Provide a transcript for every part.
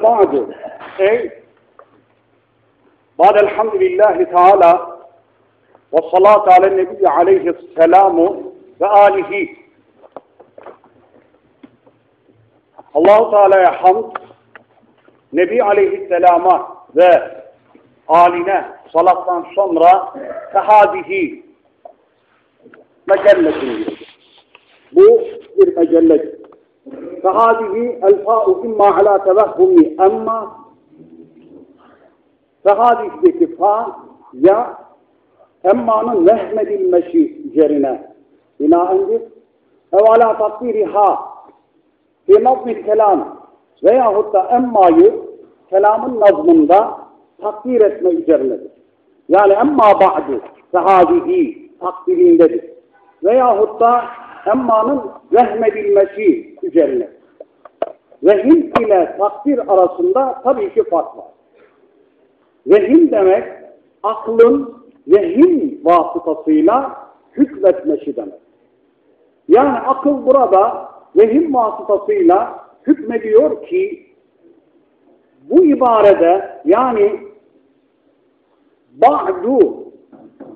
وبعد أي بعد الحمد لله تعالى والصلاة على النبي عليه السلام وآله Allah-u Teala'ya hamd, Nebi Aleyhisselam'a ve aline salattan sonra tehadihi mecelletin diyor. Bu bir mecelledir. Tehadihi el-fa'u imma ala tevehhumi emma tehadihdeki fa ya emmanın vehmedilmesi üzerine binaendir. Ev ala takdiri ha fi nazmil kelam veyahut da emmayı kelamın nazmında takdir etme üzerinedir. Yani emma ba'du sehadihi takdirindedir. Veyahut da emmanın vehmedilmesi üzerine. Vehim ile takdir arasında tabii ki fark var. Vehim demek aklın vehim vasıtasıyla hükmetmesi demek. Yani akıl burada vehim vasıtasıyla hükmediyor ki bu ibarede yani ba'du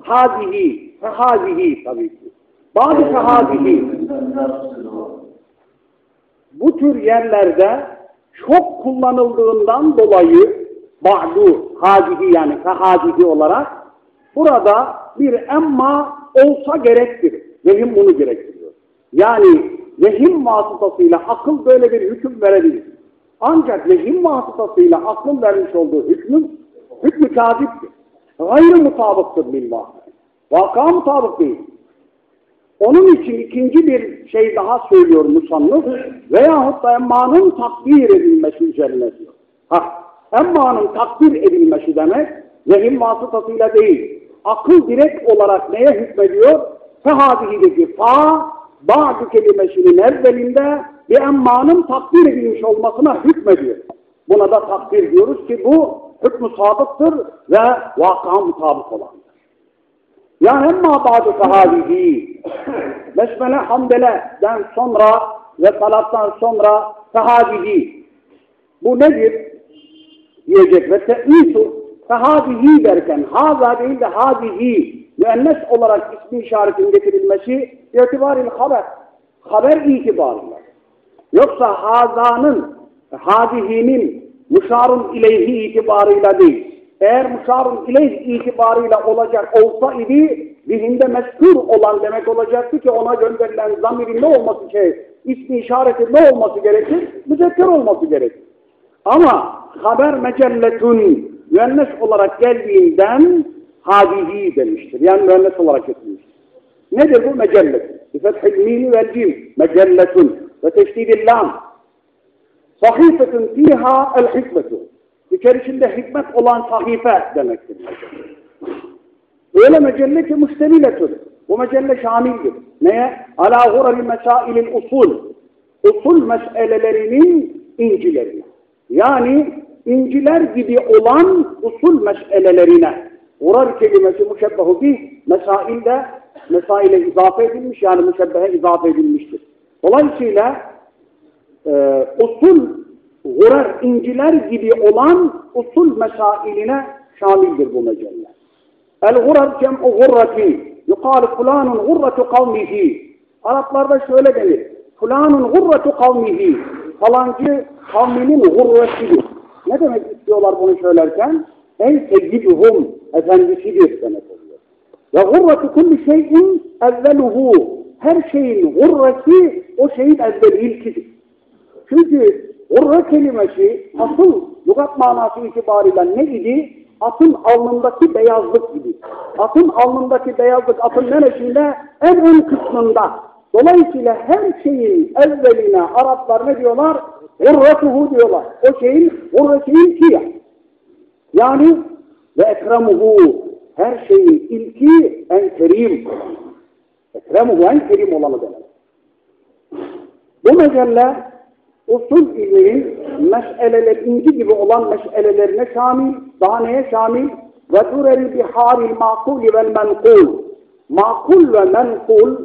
hadihi fehadihi tabii ki bazı fehadihi bu tür yerlerde çok kullanıldığından dolayı ba'du hadihi yani fehadihi olarak burada bir emma olsa gerektir. Vehim bunu gerektiriyor. Yani vehim vasıtasıyla akıl böyle bir hüküm verebilir. Ancak vehim vasıtasıyla aklın vermiş olduğu hükmün hükmü kaziptir. Gayrı mutabıktır billah. Vaka mutabık değil. Onun için ikinci bir şey daha söylüyor musannıf veyahut da emmanın takdir edilmesi üzerine diyor. Ha, emmanın takdir edilmesi demek vehim vasıtasıyla değil. Akıl direkt olarak neye hükmediyor? Fehadihideki fa bazı kelimesinin evvelinde bir emmanın takdir edilmiş olmasına hükmediyor. Buna da takdir diyoruz ki bu hükmü sadıktır ve vaka mutabık olandır. Yani emma bazı sahadihi Besmele hamdele'den sonra ve salattan sonra sahadihi bu nedir? diyecek ve te'nisu sahadihi derken haza değil de hadihi müennes olarak ismi işaretin getirilmesi itibaril haber. Haber itibarıyla. Yoksa hazanın, hadihinin muşarun ileyhi itibarıyla değil. Eğer muşarun ileyh itibarıyla olacak olsa idi zihinde meskûr olan demek olacaktı ki ona gönderilen zamirin ne olması şey, ismi işareti ne olması gerekir? Müzekker olması gerekir. Ama haber mecelletun müennes olarak geldiğinden hadihi demiştir. Yani müennes olarak getirmiştir. Nedir bu mecellet? Bifethil mini vel cim. Mecelletun. Ve teşdidil lam. Sahifetun fiha el hikmetu. İçerisinde hikmet olan sahife demektir. Öyle mecelle ki müstemiletun. Bu mecelle şamildir. Neye? Ala hurari mesailil usul. Usul meselelerinin incilerine. Yani inciler gibi olan usul meselelerine. Urar kelimesi müşebbehu bih, mesailde mesaile izafe edilmiş yani müşebbehe izafe edilmiştir. Dolayısıyla e, usul gurar inciler gibi olan usul mesailine şamildir bu mecelle. El-gurar cem'u gurrati yukarı fulanun gurratu kavmihi Araplarda şöyle denir. Fulanun gurratu kavmihi falancı kavminin gurretidir. Ne demek istiyorlar bunu söylerken? Ey seyyiduhum efendisidir demek oluyor. Ve gurratu kulli şeyin evveluhu her şeyin gurreti o şeyin evveli ilkidir. Çünkü Urra kelimesi asıl lügat manası itibariyle ne idi? Atın alnındaki beyazlık gibi. Atın alnındaki beyazlık atın neresinde? En ön kısmında. Dolayısıyla her şeyin evveline Araplar ne diyorlar? Urratuhu diyorlar. O şeyin, urrati'nin kiya. Yani ve ekremuhu her şeyin ilki en kerim. Ekremuhu en kerim olanı demek. Bu mecelle usul ilminin meşeleler, inci gibi olan meşelelerine şamil, daha neye şamil? Biharil makul vel menkul. Makul ve menkul,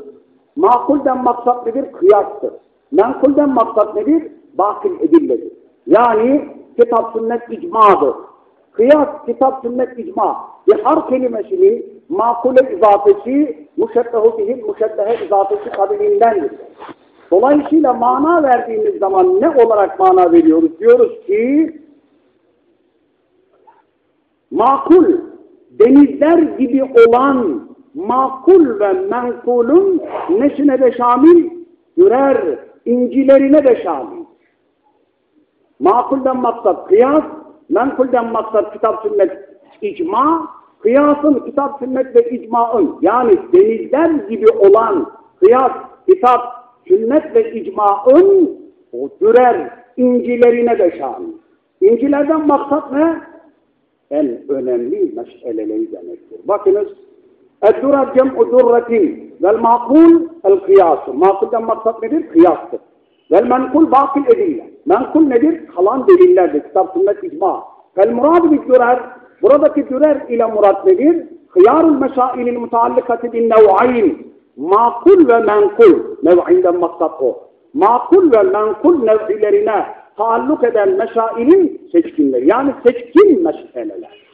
makulden maksat nedir? Kıyastır. Menkulden maksat nedir? Bakil edilledir. Yani kitap sünnet icmadır. Kıyas, kitap, sünnet, icma. Bihar kelimesinin makule izafesi, muşebbehu bihil muşebbehe izafesi kabilindendir. Dolayısıyla mana verdiğimiz zaman ne olarak mana veriyoruz? Diyoruz ki makul, denizler gibi olan makul ve menkulun neşine de şamil, yürer, incilerine de şamil. Makulden maksat kıyas, menkulden maksat kitap sünnet icma, kıyasın kitap sünnet ve icmaın yani denizler gibi olan kıyas, kitap, sünnet ve icmaın o dürer incilerine de şan. İncilerden maksat ne? En önemli meseleleri demektir. Bakınız Eddura cem'u durratin vel makul el kıyası. Makulden maksat nedir? Kıyastır. Vel menkul bakil edille. Menkul nedir? Kalan delillerdir. Kitap, sünnet, icma. Vel muradu bir dürer. Buradaki dürer ile murat nedir? Hıyarul mesailil mutaallikati bin nev'ayn. Makul ve menkul. Nev'inden maksat o. Makul ve menkul nev'ilerine taalluk eden meşailin seçkinleri. Yani seçkin meseleler.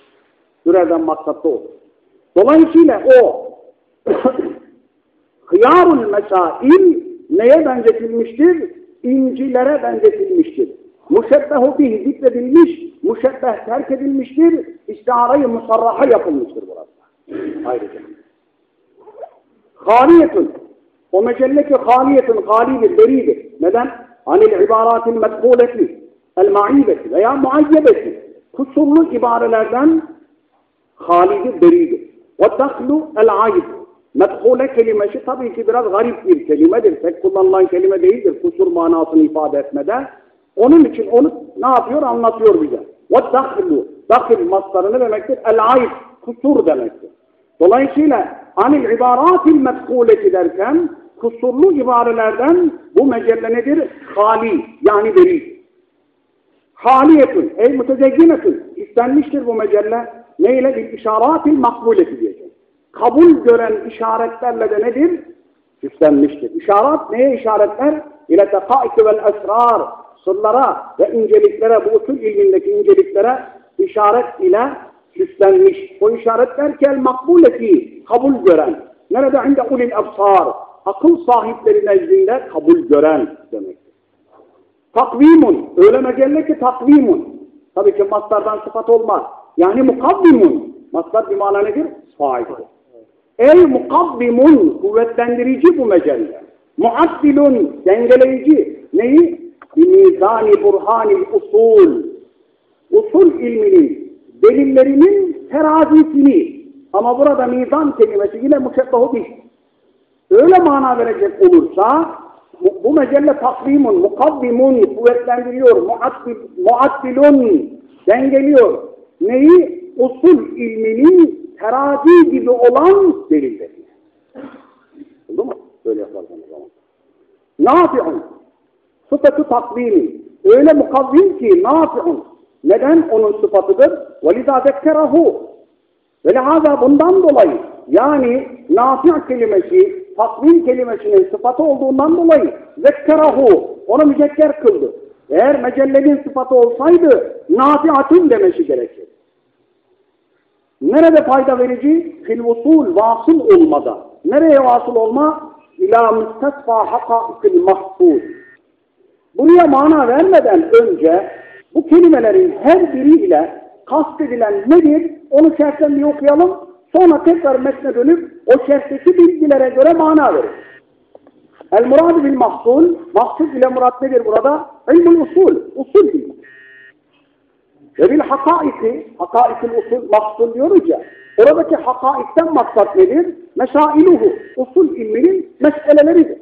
Dürerden maksat o. Dolayısıyla o hıyarul meşail neye benzetilmiştir? İncilere benzetilmiştir. Muşebbehu bih zikredilmiş, muşebbeh terk edilmiştir, istihare-i musarraha yapılmıştır burada. Ayrıca. Haliyetun. O mecelle ki haliyetun, halidir, beridir. Neden? Anil ibaratil medhuleti, el maibeti veya muayyebeti. Kusurlu ibarelerden halidir, beridir. Ve dahlu el ayib. Medhule kelimesi tabii ki biraz garip bir kelimedir. Pek kullanılan kelime değildir kusur manasını ifade etmede. Onun için onu ne yapıyor anlatıyor bize. Ve dahlu. Dahil mastarı ne demektir? El ayib. Kusur demektir. Dolayısıyla anil ibaratil medhuleti derken kusurlu ibarelerden bu mecelle nedir? Hali yani beri. Haliyetun ey mütezegginetun istenmiştir bu mecelle neyle bir işaratil makbuleti diyecek. Kabul gören işaretlerle de nedir? Süslenmiştir. İşaret neye işaretler? İle tekaiki vel esrar sırlara ve inceliklere, bu usul ilmindeki inceliklere işaret ile süslenmiş. O işaretler kel makbuleti kabul gören. Nerede inde ulil absar? Akıl sahipleri nezdinde kabul gören demektir. Takvimun. Öyle mecelle ki takvimun. Tabii ki mastardan sıfat olmaz. Yani mukavvimun. Mastar bir mana nedir? Faildir. Ey mukavvimun. Kuvvetlendirici bu mecelle. Muaddilun. Dengeleyici. Neyi? Mizani burhanil usul. Usul ilminin delillerinin terazisini ama burada mizan kelimesi yine müşebbehu bih. Öyle mana verecek olursa bu, bu mecelle takvimun, mukavvimun kuvvetlendiriyor, muaddil, muaddilun dengeliyor. Neyi? Usul ilminin terazi gibi olan delilleri. Oldu mu? Böyle yaparsanız o zaman. Nafi'un. Sıfatı takvimi. Öyle mukavvim ki nafi'un. Neden onun sıfatıdır? وَلِذَا ذَكَّرَهُ ve lihaza bundan dolayı yani nafi' kelimesi takvim kelimesinin sıfatı olduğundan dolayı zekkerahu onu müzekker kıldı. Eğer mecellenin sıfatı olsaydı nafiatun demesi gerekir. Nerede fayda verici? Fil usul vasıl olmada. Nereye vasıl olma? İlâ müstesfâ hakâikil mahfûz. Buraya mana vermeden önce bu kelimelerin her biriyle kastedilen nedir? Onu şerhten bir okuyalım. Sonra tekrar metne dönüp o şerhteki bilgilere göre mana verir. El murad bil mahsul, mahsul ile murat nedir burada? İlmul usul, usul ilmi. Ve bil hakaiki, hakaikil usul, mahsul diyoruz ya, oradaki hakaikten maksat nedir? Meşailuhu, usul ilminin meseleleridir.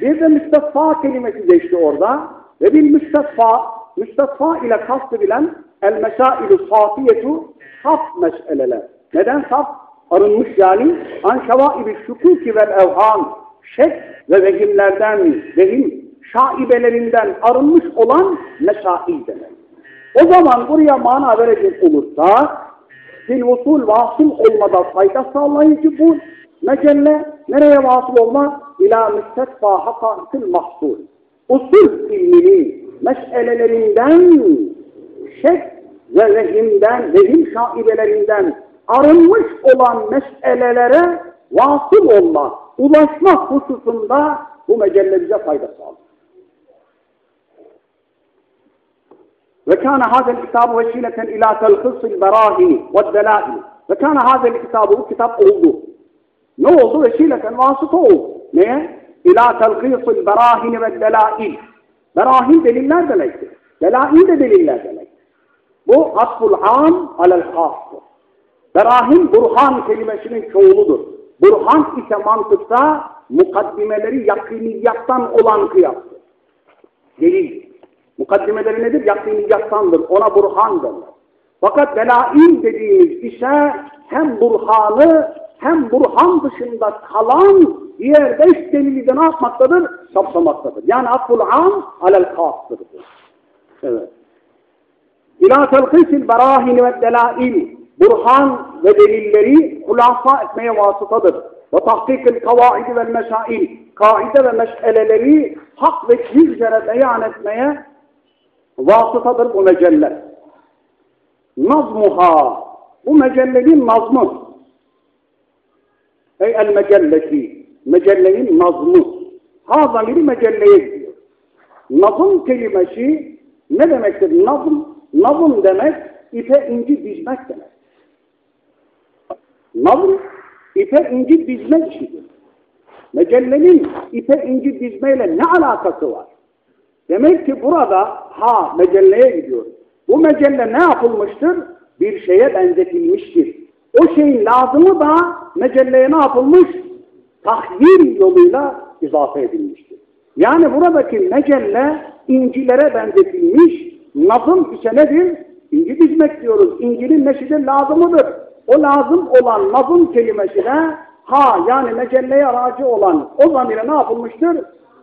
Bir de müstesfa kelimesi geçti orada. Ve bil müstesfa, müstesfa ile kastedilen el meşailu safiyetu, saf meseleler. Neden saf? Arınmış yani. An şevaibi şukuki vel evhan, şek ve vehimlerden, vehim şaibelerinden arınmış olan meşail demek. O zaman buraya mana verecek olursa fil usul vasıl olmada fayda sağlayıcı bu mecelle nereye vasıl olma? İlâ müstetfâ hakâkıl mahsul. Usul ilminin meselelerinden şek ve lehimden, lehim şaibelerinden arınmış olan meselelere vasıl olma, ulaşma hususunda bu mecelle bize fayda sağlar. Ve kana hazel kitabı vesileten ila telhısil berahini ve delâini. Ve kana hazel kitabı bu kitap oldu. Ne oldu? Vesileten vasıta oldu. Neye? İlâ telhısil berahini ve delâil. Berahin deliller demektir. Delail de deliller demek. Bu asful am alel hastır. Berahin burhan kelimesinin çoğuludur. Burhan ise mantıkta mukaddimeleri yakiniyattan olan kıyastır. Delil. Mukaddimeleri nedir? Yakiniyattandır. Ona burhan denir. Fakat delail dediğimiz ise hem burhanı hem burhan dışında kalan diğer beş delili de ne yapmaktadır? Sapsamaktadır. Yani afful am alel kastır. Evet. İlâ telkîsil berâhini ve delail burhan ve delilleri hulasa etmeye vasıtadır. Ve tahkikil kavaidi ve meşail kaide ve meşeleleri hak ve yüzlere beyan etmeye vasıtadır bu mecelle. Nazmuha bu mecellenin nazmı ey el mecelleti mecellenin nazmı ha zamiri mecelleye gidiyor. Nazım kelimesi ne demektir? Nazım, nazım demek ipe inci dizmek demek. Nazım ipe inci dizmek işidir. Mecellenin ipe inci dizmeyle ne alakası var? Demek ki burada ha mecelleye gidiyor. Bu mecelle ne yapılmıştır? Bir şeye benzetilmiştir. O şeyin lazımı da mecelleye ne yapılmış? Tahvil yoluyla izafe edilmiştir. Yani buradaki mecelle incilere benzetilmiş, nazım ise nedir? İnci dizmek diyoruz. İncilin neşidir lazımıdır. O lazım olan nazım kelimesi de ha yani mecelleye aracı olan o zamire ne yapılmıştır?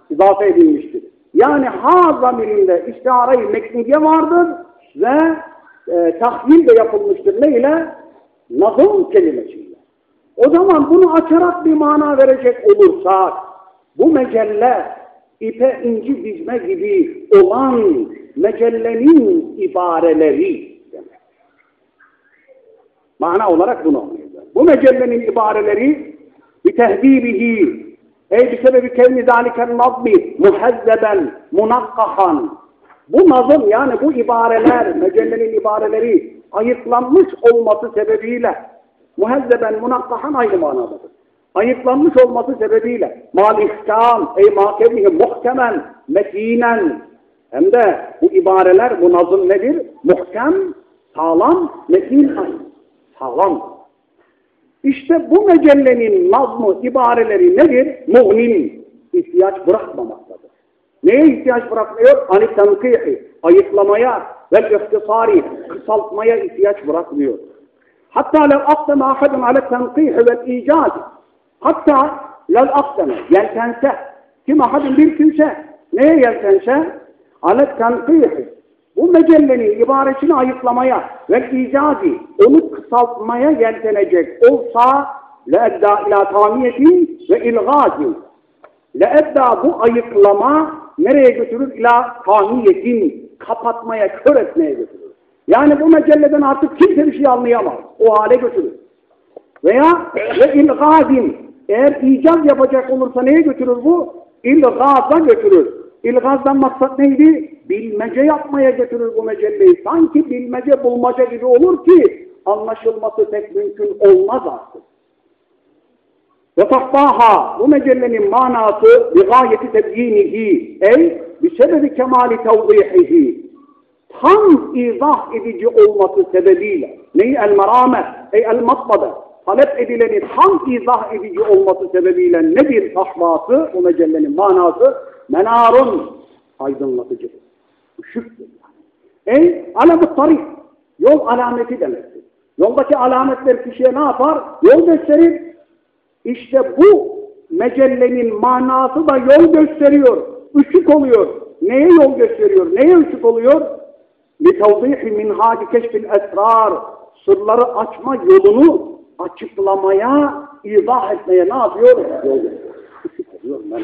İzafe edilmiştir. Yani ha zamirinde istihare-i mekniye vardır ve e, tahvil de yapılmıştır. Ne ile? Nazım kelimesiyle. O zaman bunu açarak bir mana verecek olursak bu mecelle ipe inci dizme gibi olan mecellenin ibareleri demek. Mana olarak bunu anlayacağız. Bu mecellenin ibareleri bir tehdibihi ey bir sebebi kevni zaliken nazmi muhezzeben munakkahan bu nazım yani bu ibareler mecellenin ibareleri ayıklanmış olması sebebiyle muhezzeben munakkahan aynı manadadır. Ayıklanmış olması sebebiyle mal ihkam ey makevihi muhkemen metinen hem de bu ibareler bu nazım nedir? Muhkem, sağlam, metin. Sağlam. İşte bu mecellenin nazmı, ibareleri nedir? Mu'nin. ihtiyaç bırakmamaktadır. Neye ihtiyaç bırakmıyor? Ani tankihi, ayıklamaya ve ihtisari, kısaltmaya ihtiyaç bırakmıyor. Hatta lev akseme ahadun ale tankihi vel icadi. Hatta lev akseme, yeltense. Kim ahadun bir kimse neye yeltense? Ale tankihi, bu mecellenin ibaresini ayıklamaya ve icazi, onu kısaltmaya yeltenecek olsa leedda ila tamiyetin ve ilgazin. Leedda bu ayıklama nereye götürür? İla tamiyetin, kapatmaya, kör etmeye götürür. Yani bu mecelleden artık kimse bir şey anlayamaz. O hale götürür. Veya ve ilgazin, eğer icaz yapacak olursa neye götürür bu? İlgaza götürür. İlgazdan maksat neydi? Bilmece yapmaya götürür bu mecelleyi. Sanki bilmece bulmaca gibi olur ki anlaşılması pek mümkün olmaz artık. Ve tahtaha bu mecellenin manası bi gayeti tebyinihi ey bi sebebi kemali tevdihihi tam izah edici olması sebebiyle neyi el merame ey el matbada talep edileni tam izah edici olması sebebiyle nedir tahması bu mecellenin manası menarun aydınlatıcıdır. Işıktır yani. Ey alamı tarih yol alameti demektir. Yoldaki alametler kişiye ne yapar? Yol gösterir. İşte bu mecellenin manası da yol gösteriyor. Işık oluyor. Neye yol gösteriyor? Neye ışık oluyor? لِتَوْضِيحِ مِنْهَاجِ كَشْفِ الْاَسْرَارِ Sırları açma yolunu açıklamaya, izah etmeye ne yapıyor? Yol gösteriyor. Işık oluyor.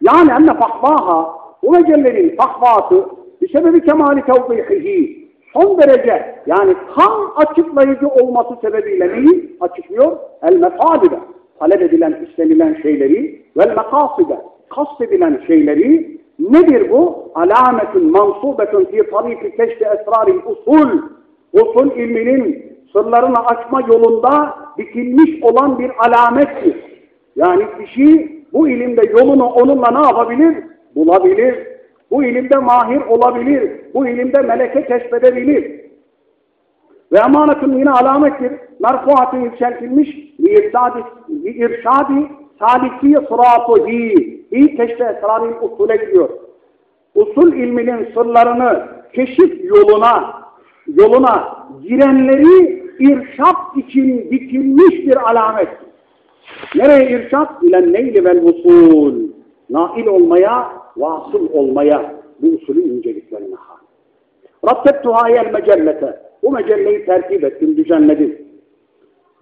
Yani enne fahvaha, bu mecellenin fahvatı, bir sebebi kemali tevdihihi, son derece yani tam açıklayıcı olması sebebiyle neyi açıklıyor? El mefadide, talep edilen, istenilen şeyleri vel mekaside, kast edilen şeyleri nedir bu? Alametun mansubetun fi tariki keşfi esraril usul. Usul ilminin sırlarını açma yolunda dikilmiş olan bir alamettir. Yani kişi bu ilimde yolunu onunla ne yapabilir? Bulabilir. Bu ilimde mahir olabilir. Bu ilimde meleke keşfedebilir. Ve emanetun yine alamettir. Merfuatın yükseltilmiş bir irşadi, bir irşadi saliki sıratuhi. İyi keşfe esrarın usule gidiyor. Usul ilminin sırlarını keşif yoluna yoluna girenleri irşat için dikilmiş bir alamet. Nereye irşat? İlen neyli vel usul. Nail olmaya, vasıl olmaya bu usulün inceliklerine hal. Rattebtuha el mecellete. Bu mecelleyi tertip ettim, düzenledim.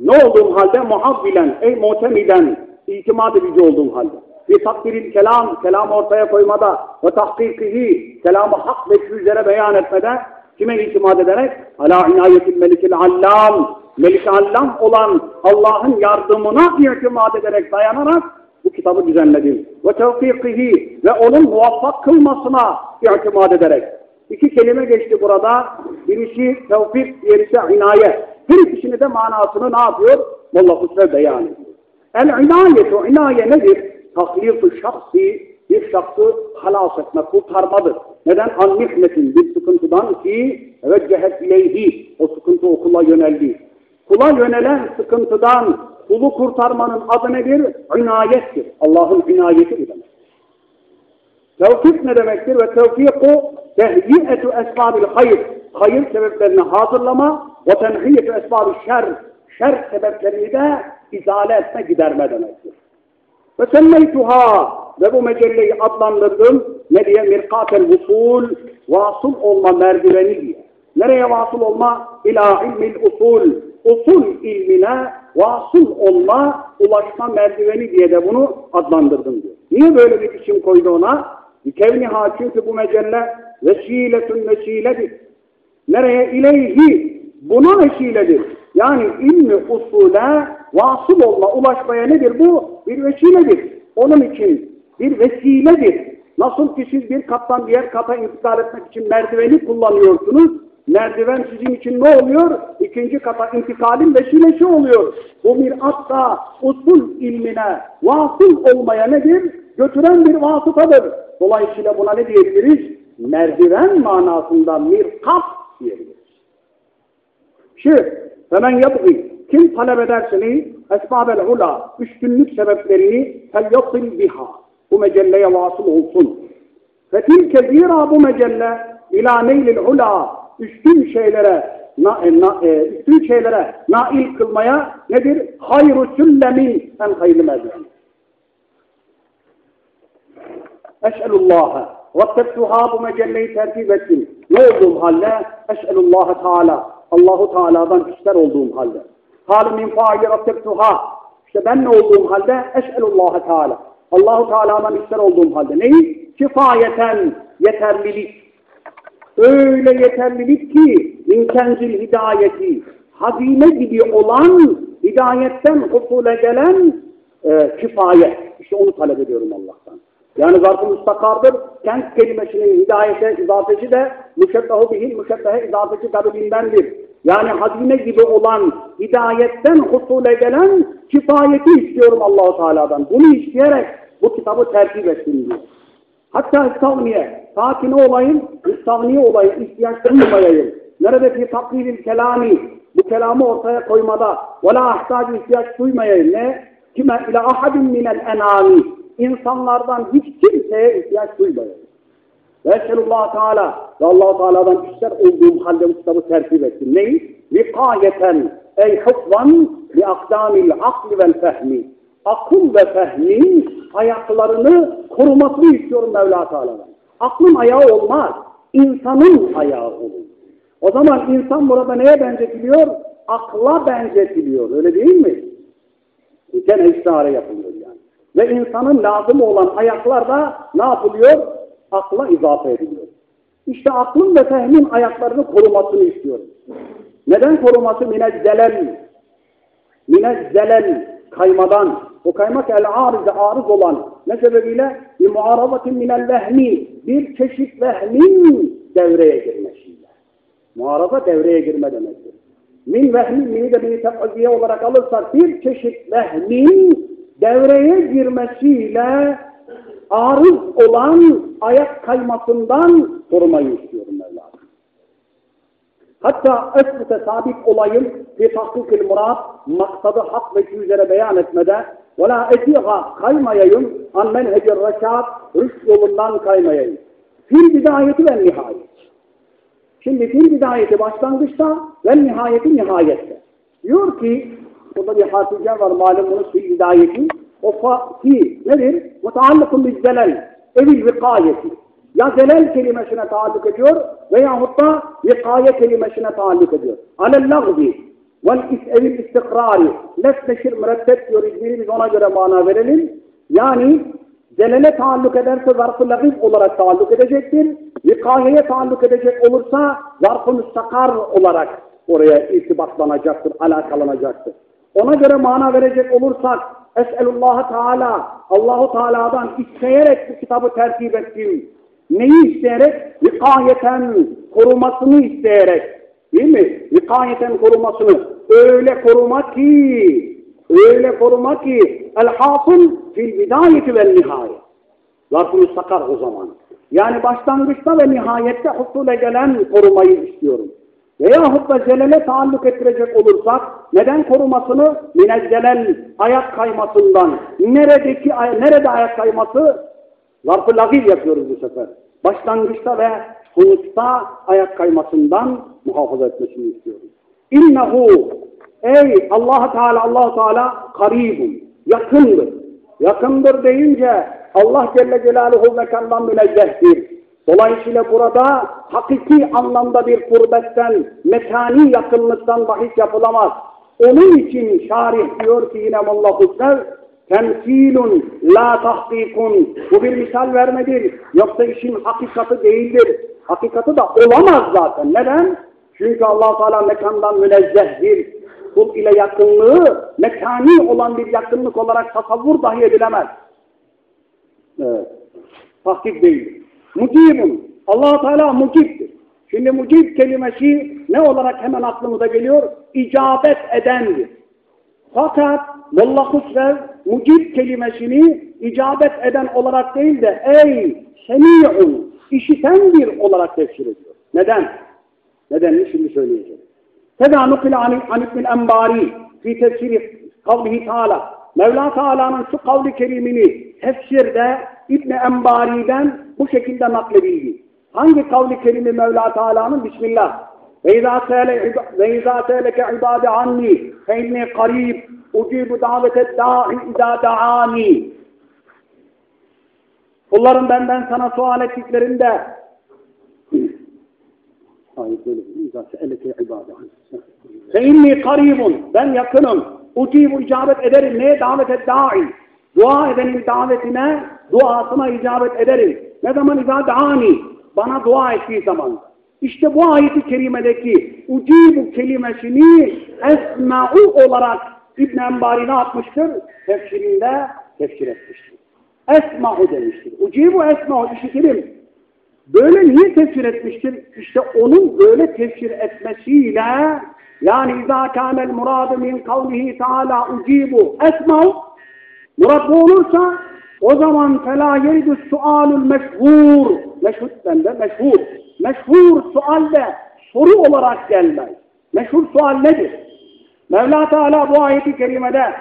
Ne olduğum halde muhabbilen, ey muhtemiden, itimat edici olduğum halde. Bir takdiril kelam, kelam ortaya koymada ve tahkikihi, kelamı hak ve üzere beyan etmede kime itimat ederek? Ala inayetil melikil allam, melik allam olan Allah'ın yardımına itimat ederek, dayanarak bu kitabı düzenledim. Ve tevfikihi ve onun muvaffak kılmasına itimat ederek. İki kelime geçti burada. Birisi tevfik, diğerisi inaye. Her ikisini de manasını ne yapıyor? Molla Husrev beyan ediyor. El-inayetu, inaye nedir? Taklif-ı şahsi, bir şahsı halas etme, kurtarmadır. Neden? An mihnetin, bir sıkıntıdan ki veccehet ileyhi, o sıkıntı o kula yöneldi. Kula yönelen sıkıntıdan kulu kurtarmanın adı nedir? İnayettir. Allah'ın inayeti bu demek. Tevfik ne demektir? Ve tevfiku tehyiyetu esbabil hayır. Hayır sebeplerini hazırlama ve tenhiyetu esbabil şer. Şer sebeplerini de izale etme, giderme demektir. Ve semmeytuha ve bu mecelleyi adlandırdım. Ne diye? Mirkatel vusul, vasıl olma merdiveni diye. Nereye vasıl olma? İlâ ilmil usul. Usul ilmine vasıl olma, ulaşma merdiveni diye de bunu adlandırdım diyor. Niye böyle bir isim koydu ona? Kevniha çünkü bu mecelle vesiletün vesiledir. Nereye? İleyhi. Buna vesiledir. Yani ilmi usule vasıl olma, ulaşmaya nedir bu? Bir vesiledir. Onun için bir vesiledir. Nasıl ki siz bir kattan diğer kata intikal etmek için merdiveni kullanıyorsunuz, merdiven sizin için ne oluyor? İkinci kata intikalin vesilesi oluyor. Bu mirat da usul ilmine vasıl olmaya nedir? Götüren bir vasıtadır. Dolayısıyla buna ne diyebiliriz? Merdiven manasında mirkat diyebiliriz. Şimdi hemen yapayım. Kim talep ederse esbabel ula, üstünlük sebeplerini felyasil biha. Bu mecelleye vasıl olsun. Fetilke zira bu mecelle ila neylil ula, üstün şeylere na, e, na, e, üstün şeylere nail kılmaya nedir? Hayru süllemin en hayırlı merdiven. Eş'elullâhe. Rattebtuhâ bu mecelleyi tertip ettim. Ne olduğum halde? Eş'elullâhe Teala. Allahu Teala'dan ister olduğum halde. Halim min faili. İşte ben ne olduğum halde? Eş'elullâhe Teala. Allahu Teala'dan ister olduğum halde. Neyi? Kifayeten yeterlilik. Öyle yeterlilik ki inkenzil hidayeti hazine gibi olan hidayetten husule gelen e, kifayet. İşte onu talep ediyorum Allah'tan. Yani zarf-ı müstakardır. Kent kelimesinin hidayete izafesi de müşebbehu bihil müşebbehe izafesi kabilindendir. Yani hazine gibi olan hidayetten husule gelen kifayeti istiyorum Allahu Teala'dan. Bunu isteyerek bu kitabı tertip ettim diyor. Hatta istavniye, sakin olayım, istavniye olayım, ihtiyaç duymayayım. Nerede fi taklidil kelami, bu kelamı ortaya koymada, ve la ahtacı ihtiyaç duymayayım. Ne? Kime ila ahadin minel enami, insanlardan hiç kimseye ihtiyaç duymayayım. Ve eselullah Teala ve allah Teala'dan ister olduğum halde bu kitabı tertip ettim. Neyi? Vikayeten ey hıfvan li akdamil akli vel fehmi. Akıl ve fehmin ayaklarını korumasını istiyorum Mevla Teala'dan. Aklın ayağı olmaz. insanın ayağı olur. O zaman insan burada neye benzetiliyor? Akla benzetiliyor. Öyle değil mi? Gene istihare yapılıyor yani. Ve insanın lazım olan ayaklar da ne yapılıyor? Akla izafe ediliyor. İşte aklın ve fehmin ayaklarını korumasını istiyorum. Neden koruması? Minezzelel. Minezzelel. Kaymadan. O kaymak el-arize arız olan ne sebebiyle? Bir muarazatin minel vehmi. Bir çeşit vehmin devreye girmesiyle. Muaraza devreye girme demektir. Min vehmin, mini de mini tefazziye olarak alırsak bir çeşit vehmin devreye girmesiyle arız olan ayak kaymasından korumayı istiyorum Mevla'dan. Hatta esbute sabit olayım fi tahkikil murat maksadı hak ve üzere beyan etmede ve la etiha kaymayayım an menhecir reşat rüşt yolundan kaymayayım. Fil bidayeti ve nihayet. Şimdi fil bidayeti başlangıçta ve nihayeti nihayette. Diyor ki, burada bir hatice var malumunuz fil bidayeti. O fa, fi nedir? Mutaallıkun bil zelel, evil vikayeti. Ya zelel kelimesine taalluk ediyor veyahut da vikaye kelimesine taalluk ediyor. Alel lagbi vel evil istikrari. Lesneşir mürettep diyor İzmir'i biz ona göre mana verelim. Yani zelele taalluk ederse zarf-ı lagib olarak taalluk edecektir. Vikayeye taalluk edecek olursa zarf-ı müstakar olarak oraya irtibatlanacaktır, alakalanacaktır. Ona göre mana verecek olursak Es'elullah Teala, Allahu Teala'dan isteyerek bu kitabı tertip ettim. Neyi isteyerek? Vikayeten korumasını isteyerek. Değil mi? Vikayeten korumasını. Öyle koruma ki, öyle koruma ki el hasıl fil bidayeti ve nihayet. Zarf-ı müstakar o zaman. Yani başlangıçta ve nihayette husule gelen korumayı istiyorum. Veyahut da zelele taalluk ettirecek olursak neden korumasını? Minezzelel ayak kaymasından. Neredeki, nerede ayak kayması? Zarf-ı lagil yapıyoruz bu sefer. Başlangıçta ve sonuçta ayak kaymasından muhafaza etmesini istiyoruz. İnnehu ey allah Teala allah Teala karibun yakındır. Yakındır deyince Allah Celle Celaluhu mekandan münezzehtir. Dolayısıyla burada hakiki anlamda bir kurbetten, mekani yakınlıktan bahis yapılamaz. Onun için şarih diyor ki yine Allah Hüsnev, temsilun la tahkikun. Bu bir misal vermedir. Yoksa işin hakikati değildir. Hakikati da olamaz zaten. Neden? Çünkü allah Teala mekandan münezzehdir. Kul ile yakınlığı mekani olan bir yakınlık olarak tasavvur dahi edilemez. Evet. Tahkik değil. Mucibun. allah Teala mucibdir. Şimdi mucib kelimesi ne olarak hemen aklımıza geliyor? İcabet edendir. Fakat vallahu sev mucib kelimesini icabet eden olarak değil de ey semi'un işiten bir olarak tefsir ediyor. Neden? Nedenini şimdi söyleyeceğim. Tedamuk ile Anibnil Enbari fi tefsiri kavlihi Teala Mevla Teala'nın şu kavli kerimini tefsirde İbn Enbari'den bu şekilde nakledildi. Hangi kavli kerimi Mevla Teala'nın? Bismillah. Ve izâ tehleke ibâde anni fe inni karib ucibu davete da'i idâ da'ani Kullarım benden sana sual ettiklerinde. Ve inni karibun ben yakınım. Ucibu icabet ederim. Neye davet et? Da'i. Dua edenin davetine duasına icabet ederim. Ne zaman izâ da'ani? Bana dua ettiği zaman. İşte bu ayeti kerimedeki ucibu kelimesini esma'u olarak İbn-i Embari ne yapmıştır? Tefsirinde tefsir etmiştir. Esma'u demiştir. Ucibu esma'u işitirim. Böyle niye tefsir etmiştir? İşte onun böyle tefsir etmesiyle Yani izâ kâmel murâdu min kavlihi teâlâ ucîbu esmav Murat bu olursa o zaman felâ yeridü sualul meşhur meşhur de meşhur meşhur sualde soru olarak gelmez. Meşhur sual nedir? Mevla Teala bu ayeti kerimede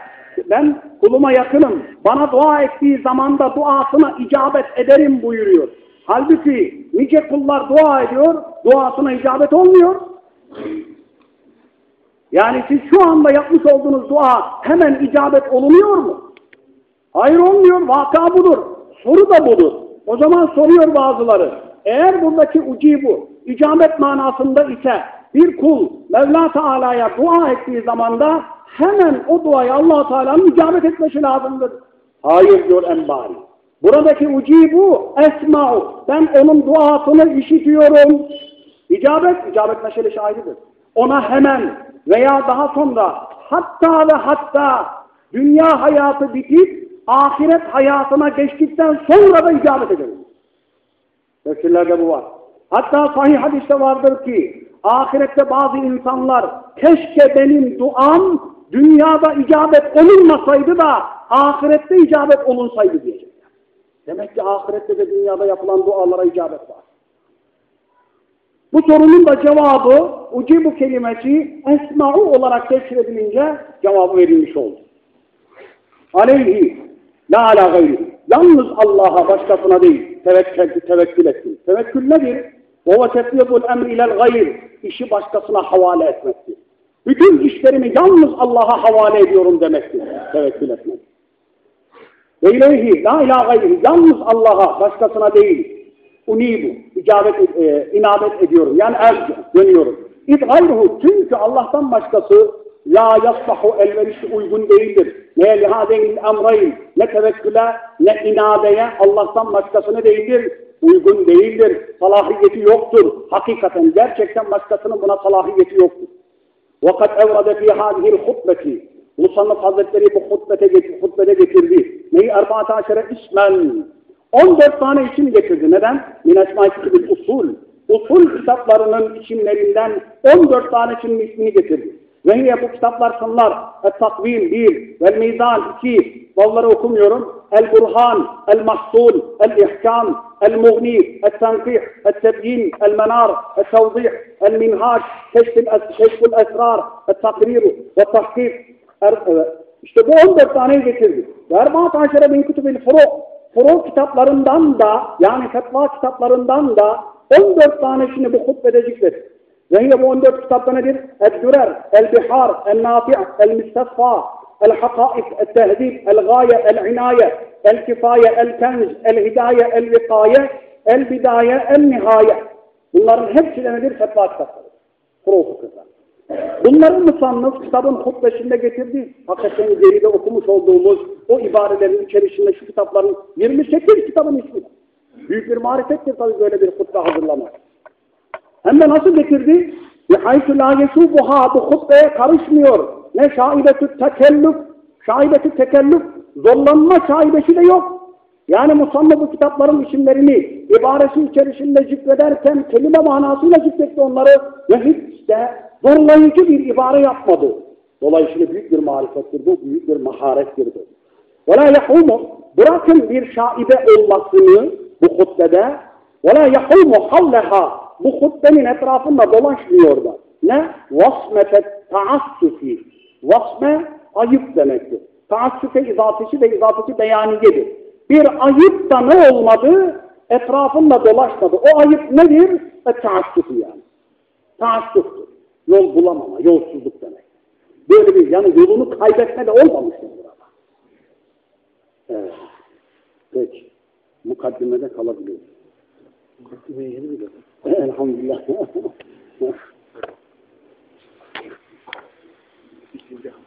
ben kuluma yakınım, bana dua ettiği zaman da duasına icabet ederim buyuruyor. Halbuki nice kullar dua ediyor, duasına icabet olmuyor. Yani siz şu anda yapmış olduğunuz dua hemen icabet olunuyor mu? Hayır olmuyor, vaka budur. Soru da budur. O zaman soruyor bazıları. Eğer buradaki ucibu, icabet manasında ise bir kul Mevla Teala'ya dua ettiği zamanda hemen o duayı allah Teala'nın icabet etmesi lazımdır. Hayır diyor Enbari. Buradaki ucibu esma'u. Ben onun duasını işitiyorum. İcabet, icabet meselesi ayrıdır. Ona hemen veya daha sonra hatta ve hatta dünya hayatı bitip ahiret hayatına geçtikten sonra da icabet edelim. Tefsirlerde bu var. Hatta sahih hadiste vardır ki ahirette bazı insanlar keşke benim duam dünyada icabet olunmasaydı da ahirette icabet olunsaydı diyecekler. Demek ki ahirette de dünyada yapılan dualara icabet var. Bu sorunun da cevabı ucibu kelimesi esma'u olarak tefsir edilince cevabı verilmiş oldu. Aleyhi la ala gayri. Yalnız Allah'a başkasına değil tevekkül, tevekkül etsin. Tevekkül nedir? O tesliyebul emri ilel gayr. İşi başkasına havale etmektir. Bütün işlerimi yalnız Allah'a havale ediyorum demektir. Tevekkül etmek. Ve ileyhi la ilahe gayri. Yalnız Allah'a başkasına değil unibu, icabet, e, inabet ediyorum. Yani er, dönüyorum. İd gayruhu, çünkü Allah'tan başkası la yaslahu elverişli uygun değildir. Ne lihadeyn emrayn, ne tevekküle, ne inadeye Allah'tan başkasını değildir. Uygun değildir. Salahiyeti yoktur. Hakikaten gerçekten başkasının buna salahiyeti yoktur. وَقَدْ اَوْرَدَ ف۪ي هَذِهِ الْخُطْبَةِ Musannaf Hazretleri bu hutbete, hutbede getirdi. Neyi? Erbaat aşere ismen. 14 tane isim getirdi. Neden? Min esma-i usul. Usul kitaplarının isimlerinden 14 tane isim ismini getirdi. Ve hiye bu kitaplar şunlar. El-Takvim 1, Vel-Mizan 2, Valları okumuyorum. El-Burhan, El-Mahsul, El-İhkam, El-Tenkih, El-Tebyin, El-Menar, El-Tevzih, El-Minhaj, Keşful Esrar, El-Takriru ve Tahkik. İşte bu 14 taneyi getirdi. Ve Erbaat Aşere bin Kutubil Furu, Furu kitaplarından da yani fetva kitaplarından da 14 tanesini bu hutbede zikretti. Ve hiye bu 14 kitapta nedir? El-Dürer, El-Bihar, El-Nafi' El-Müstesfa, El-Hakaik, El-Tehdib, El-Gaye, El-İnaye, El-Kifaye, El-Kenz, El-Hidaye, El-Vikaye, El-Bidaye, El-Nihaye. Bunların hepsi de nedir? Fetva kitapları. Furu fıkıhlar. Bunların musannıf kitabın hutbesinde getirdiği, hakikaten geride okumuş olduğumuz o ibarelerin içerisinde şu kitapların 28 kitabın ismi. Büyük bir marifettir tabii böyle bir hutbe hazırlamak. Hem de nasıl getirdi? بِحَيْسُ لَا يَشُوبُهَا Bu hutbeye karışmıyor. Ne şaibetü tekellüf, şaibetü tekellüf, zorlanma şaibesi de yok. Yani musamma bu kitapların isimlerini ibaresi içerisinde zikrederken kelime manasıyla zikretti onları ve hiç de zorlayıcı bir ibare yapmadı. Dolayısıyla büyük bir marifettir bu, büyük bir maharettir bu. وَلَا يَحُومُ Bırakın bir şaibe olmasını bu hutbede وَلَا يَحُومُ حَوْلَهَا bu hutbenin etrafında dolaşmıyor da. Ne? Vasmete taassufi. Vasme ayıp demektir. Taassufe izafesi ve izafesi beyaniyedir. Bir ayıp da ne olmadı? Etrafında dolaşmadı. O ayıp nedir? E, taassufi yani. Taassuftur. Yol bulamama, yolsuzluk demek. Böyle bir yani yolunu kaybetme de olmamıştır burada. Evet. Peki. Mukaddimede kalabiliyoruz. Mukaddimeye yeni mi Elhamdülillah.